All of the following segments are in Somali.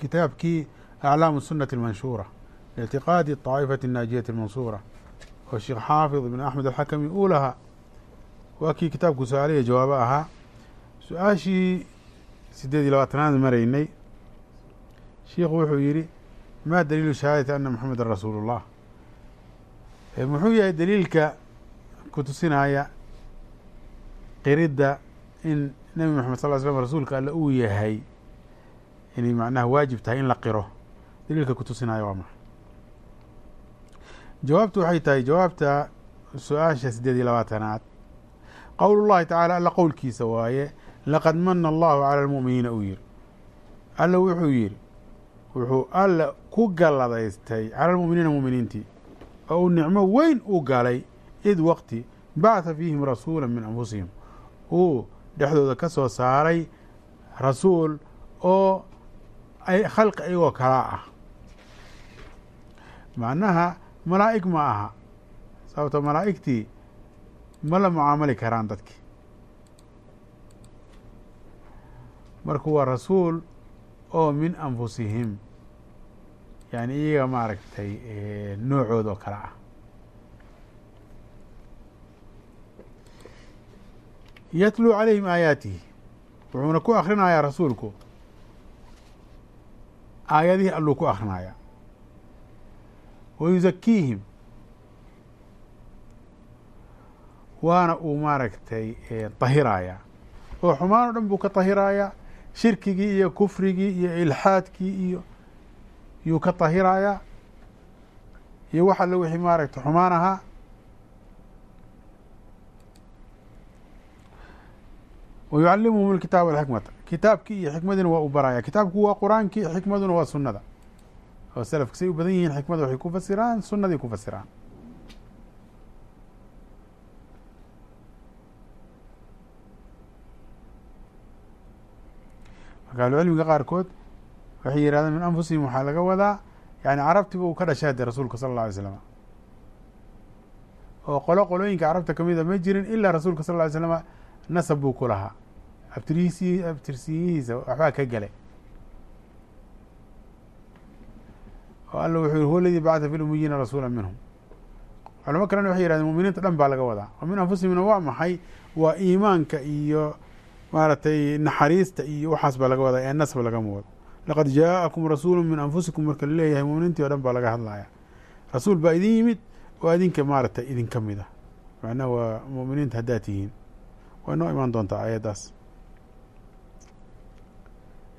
kitaabkii aclaamu sunati almanshuura lictiqaadi طaa'ifati naajiyati almansuura oo sheekh xaafid بن axmed alxakami uu lahaa waa kii kitaabku su'aale iyo jawaabo ahaa su'aashii sideed iyo labaatanaad maraynay shiikhu wuxuu yidhi ma daliilu shahaadati ana moxameda rasuulu llah muxuu yahay daliilka kutusinaya qiridda in nebi moxamed sal ly rasuulka alle uu yahay inay macnaha waajib tahay in la qiro. Daliilka ku tusinaya waa maxay? Jawaabtu waxay tahay jawaabta su'aasha sideed iyo labaatanaad. Qowl llahi tacaala alla qowlkiisa waaye laqad mana allahu cala almu'miniina uu yihi alla wuxuu yidhi wuxuu alla ku galladaystay cala almu'miniina mu'miniintii oo uu nicmo weyn u galay id waqti bacatha fiihim rasuula min anfusihim. Uu dhexdooda ka soo saaray rasuul oo khalqi iyagoo kalaa ah. Macnaha malaa'ig ma aha sababto malaa'igtii ma la mucaamali karaan dadki. Marka waa rasuul oo min anfusihim yani iyaga maaragtay noocooda oo kale ah. Yatluu calayhim aayaatihi wuxuuna ku akhrinayaa rasuulku aayadihii alluu ku akhrinayaa wa yusakiihim waana uu maaragtay tahirayaa oo xumaan o dhan buu ka tahirayaa shirkigii iyo kufrigii iyo ilxaadkii iyo yuu ka tahirayaa iyo wax alle wixii maaragtay xumaan ahaa. Wa yucalimuhum alkitaab walxikmata kitaabkii iyo xikmadiina waa u baraya. Kitaabku waa qur'aankii xikmaduna waa sunnada. Oo selafka say u badan yihiin xikmada waxay ku fasiraan sunnaday ku fasiraan. Marka ahlucilmiga qaarkood waxay yidhahdeen min anfusihim waxaa laga wadaa yani carabtiba uu ka dhashay hadee rasuulka sala alla alay slam oo qolo qolooyinka carabta kamida ma jirin ilaa rasuulka sal ly slama nasab buu ku lahaa abtirsiyihiisa waxbaa ka gelay oo alla wuxuu yihi huwa aladii bacata fi lumiyiina rasuula minhum. Culamo kalena waxay yihahdeen muminiinta dhan baa laga wadaa. Oo min anfusihimna waa maxay? Waa iimaanka iyo maaragtay naxariista iyo waxaas baa laga wadaa ee nasab lagama wado laqad jaa'akum rasuulu min anfusikum marka la leeyahay muminiintii o dhan baa laga hadlaya rasuul baa idin yimid oo idinka maaragtay idinka mid a macnaha waa muminiinta haddaad tihiin. Way noo imaan doontaa ayaddaas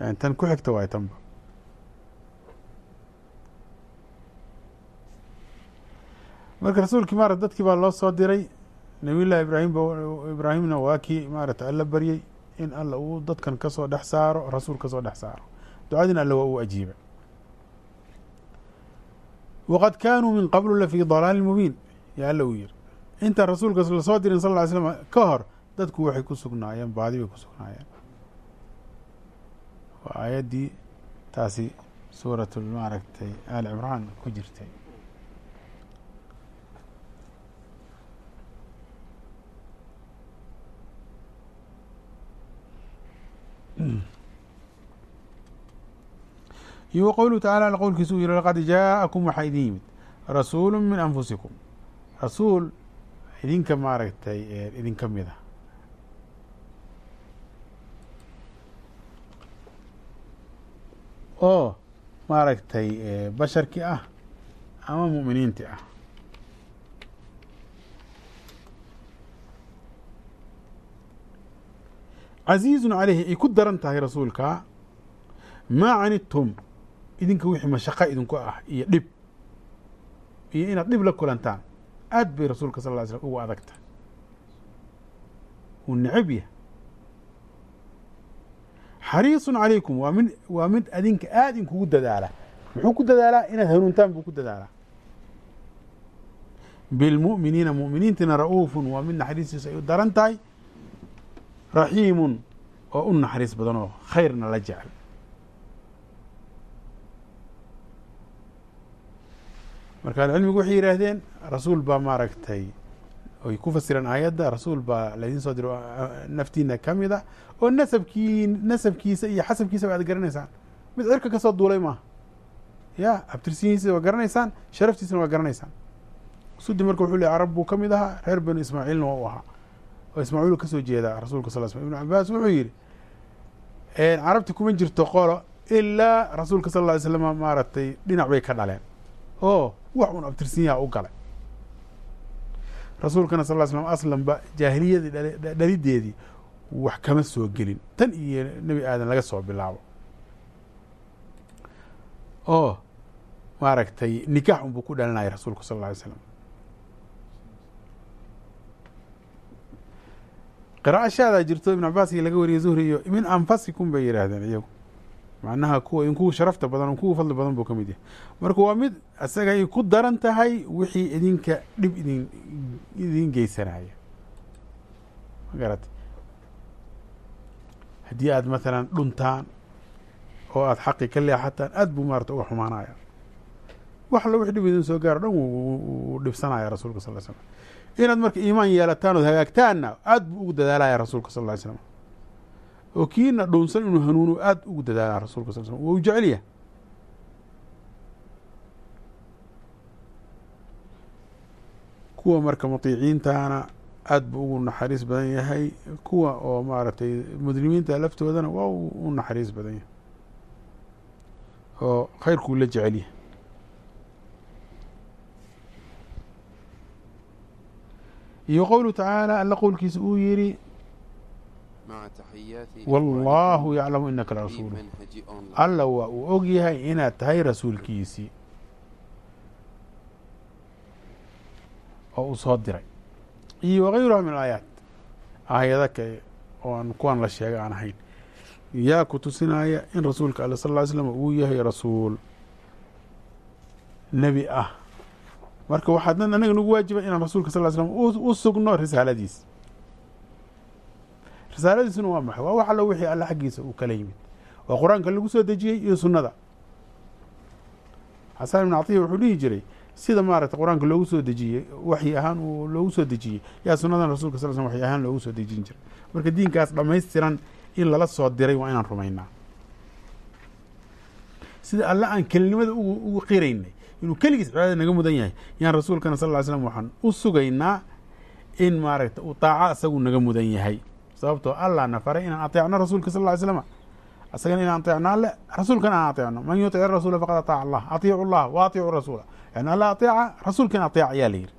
yani tan ku xigta waay tanba marka rasuulkii maarata dadkii baa loo soo diray nabiy llahi ibraahim ba ibraahimna waa kii maarata alla baryey in alla uu dadkan ka soo dhex saaro rasuul ka soo dhex saaro. Ducadina alla waa uu ajiibay. Waqad kaanuu min qablu lafii dalaalin mubiin yaa alla uu yihi intaan rasuulka la soo dirin sal ly slam ka hor dadku waxay ku sugnaayeen baadi bay ku sugnaayeen waa aayaddii taasi suuratul maaragtay aali cimraan ku jirtay. Iyo qowluhu tacala alla qowlkiisa uu yihi laqad jaa'akum waxaa idin yimid rasuulu min anfusikum. Rasuul idinka maaragtay idinka mid a oo maaragtay basharkii ah ama mu'miniintii ah. Casiizun caleyhi ay ku daran tahay rasuulka maa canidtum idinka wixii mashaqo idinku ah iyo dhib iyo inaad dhib la kulantaan. Aad bay rasuulka sal ly slm ugu adag tahay uu necab yahay xariisun calaykum waa mid waa mid adinka aada inkugu dadaala. Muxuu ku dadaalaa inaad hanuuntaan buu ku dadaalaa bilmu'miniina mu'miniintina ra'uufun waa mid naxariistiisa ay u daran tahay. Raxiimun oo u naxariis badan oo khayrna la jecel. Marka ahlucilmigu waxay yidhaahdeen rasuul baa maaragtay oy ku fasireen aayadda rasuul baa laydin soo diro naftiina ka mid a oo nasabkii nasabkiisa iyo xasabkiisa ba ad garanaysaan. Mid cirka ka soo duulay maaha. Ya abtirsiyihiisa waa garanaysaan sharaftiisana waa garanaysaan. Sudi marka wuxuu ley carab buu ka mid ahaa reer banu ismaaciilna waa u ahaa. Oo ismaaciil ka soo jeeda rasuulka sal sl ibnu cabaas wuxuu yidhi carabti kuma jirto qolo ilaa rasuulka sal lla ly slam maaragtay dhinac bay ka dhaleen. Oo wax un abtirsinyaha u galay rasuulkana sal ly slam aslanba jaahiliyadii dhalideedii wax kama soo gelin. Tan iyo nebi aadan laga soo bilaabo. Oo maaragtay nikaax unbuu ku dhalinaya rasuulku sal alay slam qiraa'ashaadaa jirto ibn cabaaskii laga wariyey zuhri iyo min anfasikum bay yidhaahdeen iyagu macnaha kuwa in kuwa sharafta badan kuwa fadli badan buu ka mid yahay. Marka waa mid isaga ay ku daran tahay wixii idinka dhib idin idin geysanaya. Ma garat haddii aad mathalan dhuntaan oo aada xaqi ka leexataan aad buu maarata uga xumaanaya. Wax allo wix dhib idin soo gaaro dhan wuu dhibsanaya rasuulka sal ly slam inaad marka iimaan yeelataan ood hagaagtaanna aad buu ugu dadaalaya rasuulka sal ly slam oo kiina dhuunsan inuu hanuuno aad ugu dadaalaa rasuulka sal slm waa u jecelyahay kuwa marka mutiiciintaana aad buu ugu naxariis badan yahay. Kuwa oo maaragtay mudlimiinta laftoodana waa u naxariis badan yahay. Oo khayrkuu la jecel yahay iyo qowluhu tacaala alla qowlkiisa uu yidhi wallaahu yaclamu inaka larasuulu alla waa uu og yahay inaad tahay rasuulkiisii oo uu soo diray iyo wagayruha min alaayaat aayada kale oo aan kuwan la sheegay aan ahayn yaa ku tusinaya in rasuulka alle sal ly slam uu yahay rasuul nebi ah marka waxaa dan anaga nagu waajiba inaan rasuulka sal ly slam u sugno risaaladiis risaaladiisuna waa maxay? Waa wax allo wixii alle xaggiisa uu kala yimid. Waa qur'aanka lagu soo dejiyey iyo sunnada. Xasan ibn catiya wuxuu dhihi jiray sida maaragtay qur'aanka loogu soo dejiyey waxyi ahaan uu loogu soo dejiyey yaa sunnadan rasulka sal slm waxyi ahaan loogu soo dejin jiray. Marka diinkaas dhammaystiran in lala soo diray waa inaan rumaynaa. Sida alle aan kelinimada ugu qiraynay inuu keligiis cibaadada naga mudan yahay yaan rasuulkana sal ly slam waxaan u sugaynaa in maaragta uu taaca isagu naga mudan yahay sababtoo allah na faray inaan ateecno rasuulka sal ly slama isagana inaan ateecno alle rasuulkana aan ateecno. Man yutic rasuula faqad ataaca allah. Atiicu llah wa atiicu rasuula. Yani alla ateeca rasuulkana ateeca ayaa la yidhi.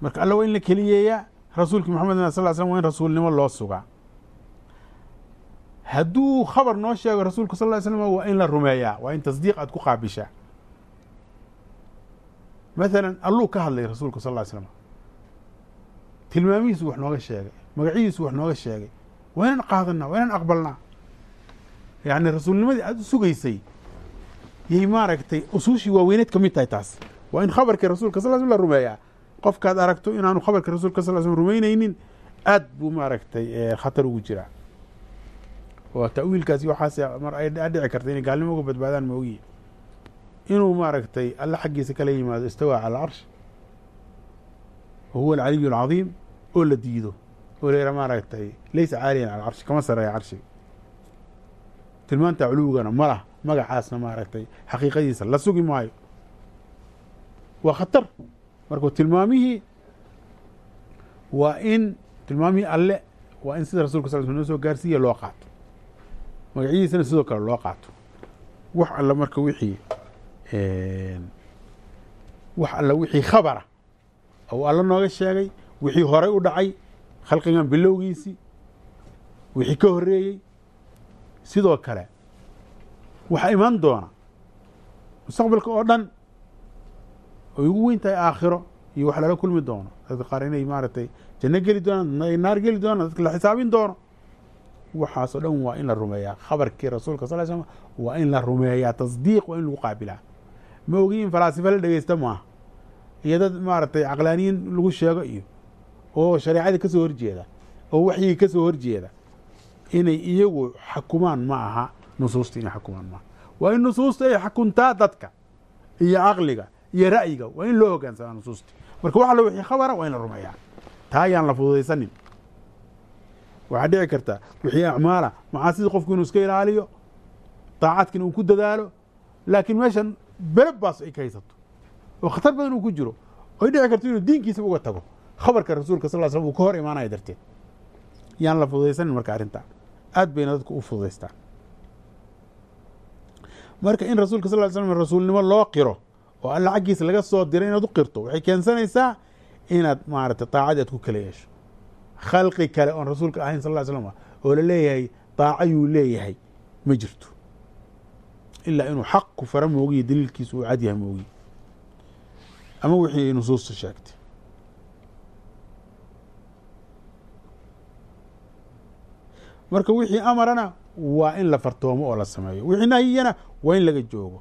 Marka alle waa in la keliyeeyaa rasuulki maxamed sal slam waa in rasuulnimo loo sugaa. Hadduu khabar noo sheego rasuulka sal ly slam waa in la rumeeyaa waa in tasdiiq aad ku qaabishaa. Mathalan alluu ka hadlay rasuulka sal ly slam tilmaamihiisu wax nooga sheegay magacihiisu wax nooga sheegay. Waa inaan qaadanaa waa inaan aqbalnaa. Yacni rasuulnimadii aada u sugaysay yay maaragtay usuushii waaweyneed ka mid tahay taas. Waa in khabarkii rasuulka sal slam la rumeeyaa. Qofkaad aragto inaanu khabarka rasuulka sal slm rumeyneynin aad buu maaragtay khatar ugu jiraa. Oo ta'wiilkaasi waxaas mar ay dhici karta inay gaalnimo uga badbaadaan moogiye inuu maaragtay alle xaggiisa kala yimaado istawaa cala alcarsh wa huwa alcaliyu alcadiim oo la diido. Oo la maaragtay laysa caaliyan cala alcarshi kama sareeya carshiga tilmaanta culuwigana ma lah magacaasna maaragtay xaqiiqadiisa la sugi maayo. Waa khatar. Marka tilmaamihii waa in tilmaamihii alle waa in sida rasulka sal sl noo soo gaarsiiya loo qaato. Magacyadiisana sidoo kale loo qaato. Wax alla marka wixii wax alla wixii khabara ou alla nooga sheegay wixii horay u dhacay khalqigan bilowgiisii wixii ka horreeyey. Sidoo kale waxaa imaan doona mustaqbalka oo dhan oy ugu weyn tahay aakhiro iyo wax lala kulmi doono. Dadka qaar inay maaragtay janno geli doonaan ay naar geli doonaan dadka la xisaabin doono. Waxaasoo dhan waa in la rumeeyaa. Khabarkii rasuulka sal slm waa in la rumeeyaa tasdiiq waa in lagu qaabilaa ma ogiin falaasifa la dhegeysta maaha iyo dad maaragtay caqlaaniyiin lagu sheego iyo oo shareecadii ka soo horjeeda oo waxyigii ka soo horjeeda inay iyagu xakumaan ma aha nusuusta inay xakumaan maaha waa in nusuusta ay xakuntaa dadka iyo caqliga iyo ra'yiga waa in loo hogaansamaa nusuusta. Marka wax alla wixii khabara waa in la rumeeyaa. Taa ayaan la fududaysanin. Waxaa dhici karta wixii acmaala macaasida qofku inuu iska ilaaliyo daacadkina uu ku dadaalo laakiin meeshan beleb baas ay ka haysato. Oo khatar badan uu ku jiro. Oy dhici karto inuu diinkiisaba uga tago khabarka rasuulka sal slm uu ka hor imaanaya darteed. Yaan la fududaysanin marka arrintaa aad bayna dadku u fududaystaan. Marka in rasuulka sal slm rasuulnimo loo qiro oo alla xaggiisa laga soo diray inaad u qirto waxay keensanaysaa inaad maaragtay daacadii aad ku kala yeesho. Khalqi kale oon rasuulka ahayn sal ll slam oo la leeyahay daacayuu leeyahay. Ma jirto. Ilaa inuu xaq ku fara moogiyo daliilkiisa uu cadyaha moogiye ama wixii nusuusta sheegtay marka wixii amarana waa in la fartoomo oo la sameeyo. Wixii nahyiyana waa in laga joogo.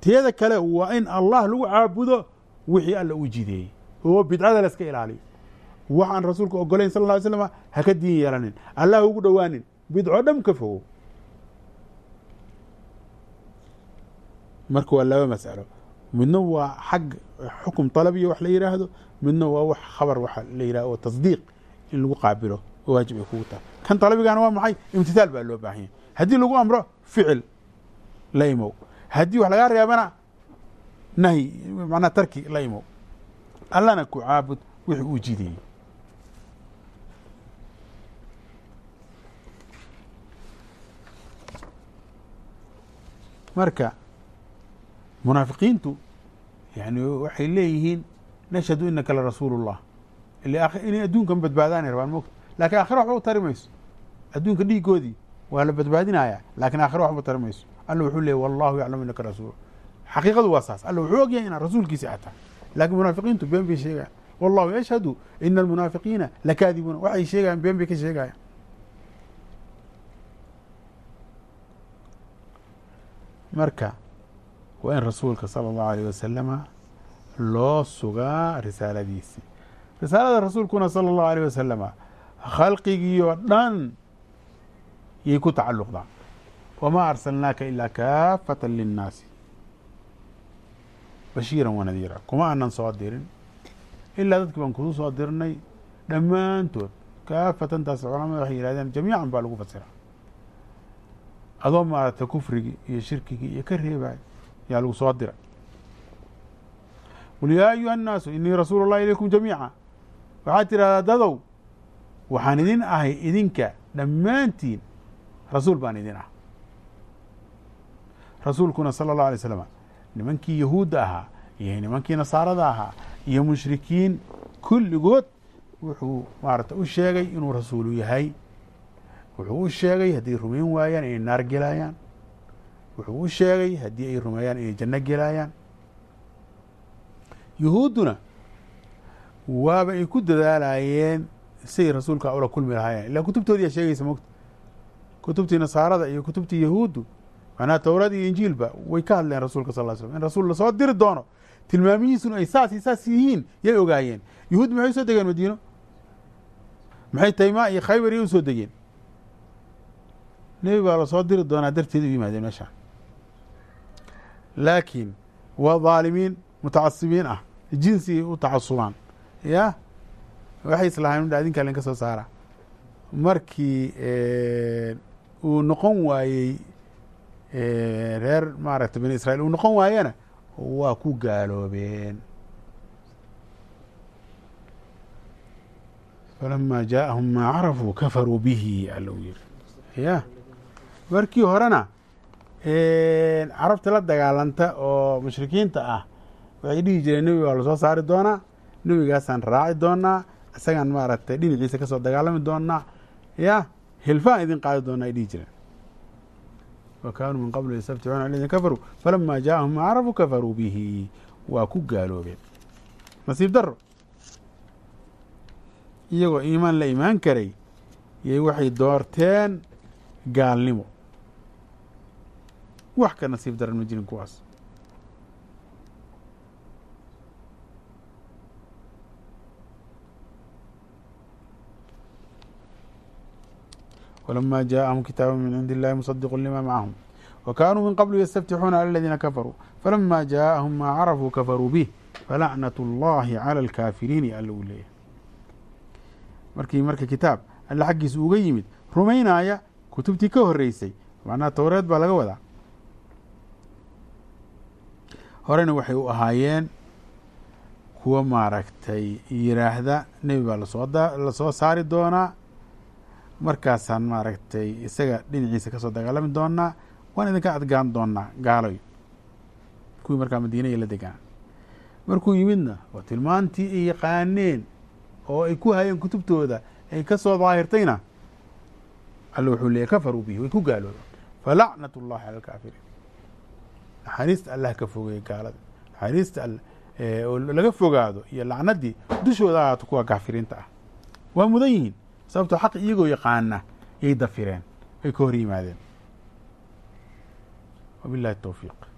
Teeda kale waa in allah lagu caabudo wixii alla u jideeyey oo bidcada la iska ilaaliyo. Wax aan rasuulka ogolayn sal lla ly slama ha ka diin yeelanin. Allah ugu dhowaanin bidco dham ka fogow. Marka waa laba mas'alo. Midna waa xag xukum talabiya wax la yidhaahdo midna waa wax khabar waxa la yidhahdo oo tasdiiq in lagu qaabilo waajib ay kugu tahay. Kan talabigana waa maxay? Imtithaal baa loo baahan yahay. Haddii lagu amro ficil la imow. Haddii wax lagaa reebana nahyi macnaa tarki la imow. Allana ku caabud wixii uu jideeyey. Marka munaafiqiintu yani waxay leeyihiin nashhadu inaka la rasuulu اllah inay adduunkan badbaadaanay rabaan mogta laakiin aakhira waxba u tari adduunka dhiigoodii waa la badbaadinaya laakiin aakhira waxba tari mayso. Alla wuxuu leeyay wallahu yaclamu inaka rasuul xaqiiqadu waa saas. Alla wuxuu ogyahay inaad rasuulkiisi ataa laakiin munaafiqiintu been bay sheegayan wallahu yashhadu ina almunaafiqiina lakaadibuuna waxay sheegayan been bay ka sheegayan marka waa in rasuulka sala allahu alayh wasalama loo sugaa risaaladiisi risaalada rasuulkuna sala allahu alayh wasalama khalqigii oo dhan yay ku tacalluqdaa wamaa arsalnaaka ilaa kaafatan linnaasi bashiira wanadiira kuma aanan soo dirin ilaa dadki baan kuu soo dirnay dhammaantood kaafatantaas culamada waxay yihahdeen jamiican baa lagu fasira adoo maaragtay kufrigii iyo shirkigii iyo ka reebay yaa lagu soo dira qul yaa ayuha annaasu inii rasuulu llahi ilaykum jamiica waxaad tidhahdaa dadow waxaan idin ahay idinka dhammaantiin rasuul baan idin ah rasuulkuna sala allahu alay slam nimankii yahuudda ahaa iyo nimankii nasaarada ahaa iyo mushrikiin kulligood wuxuu maarata u sheegay inuu rasuulu yahay. Wuxuu u sheegay haddii rumayn waayaan inay naar gelayaan. Wuxuu u sheegay haddii ay rumeeyaan inay janno gelayaan. Yuhuudduna waaba ay ku dadaalayeen siay rasuulka ula kulmi lahaayeen. Ilaa kutubtoodii aa sheegaysa mogta kutubtii nasaarada iyo kutubtii yahuuddu macnaha towrad iyo injiilba way ka hadleen rasuulka sal ly slm in rasuul la soo diri doono tilmaamihiisuna ay saas iyo saas yihiin yay ogaayeen. Yuhuud maxay u soo degeen madiino? Maxay taymaa iyo khaybar iyo u soo degeen? Nebi baa la soo diri doonaa darteed u yimaadeen meeshaan laakiin waa dhaalimiin mutacasibiin ah. Jinsigay u tacasubaan. Ya waxay islahayn udha adinkaa lain ka soo saara. Markii uu noqon waayey reer maaragtay bani israiil uu noqon waayena waa ku gaaloobeen. Falama jaaءahum maa carafuu kafaruu bihi alla u yiri. Ya markii horena carabta la dagaalanta oo mushrikiinta ah waxay dhihi jireen nebi baa la soo saari doonaa nebigaasaan raaci doonaa isagaan maaragtay dhinaciisa ka soo dagaalami doonaa. Ya hilfaan idin qaadi doonaa ay dhihi jireen wa kaanuu min qabl yastabticuuna aladiina kafaruu falama jaaءahum maa carafuu kafaruu bihi. Waa ku gaaloobeen. Nasiib daro iyagoo iimaan la imaan karay yay waxay doorteen gaalnimo. Wax ka nasiib daran ma jirin kuwaas ولما جاءهم كتاب من عند الله مصدق لما معهم وكانوا من قبل يستفتحون على الذين كفروا فلما جاءهم ما عرفوا كفروا به فلعنة الله على الكافرين alla uu leeyahy markii marka kitaab alle xaggiisa uga yimid rumaynaya kutubtii ka horeysay macnaha towreed baa laga wadaa horena waxay u ahaayeen kuwa maaragtay yiraahda nebi baa lasoo lasoo saari doonaa markaasaan maaragtay isaga dhinaciisa ka soo dagaalami doonaa waan idinka adgaan doonaa gaalayo kuwii markaa madiina iyo la degaan. Markuu yimidna waa tilmaantii ay yaqaaneen oo ay ku hayeen kutubtooda ay ka soo daahirtayna alla wuxuu leeyay kafaruu bihi way ku gaaloobeen falacnat اllahi cala alkaafiriin naxariista allah ka fogeeye gaalada. Naxariista laga fogaado iyo lacnadii dushooda ahaato kuwa kaafiriinta ah. Waa mudan yihiin sababtoo xaq iyagoo yaqaana yay dafireen ay ka hor yimaadeen. Wabillahi towfiiq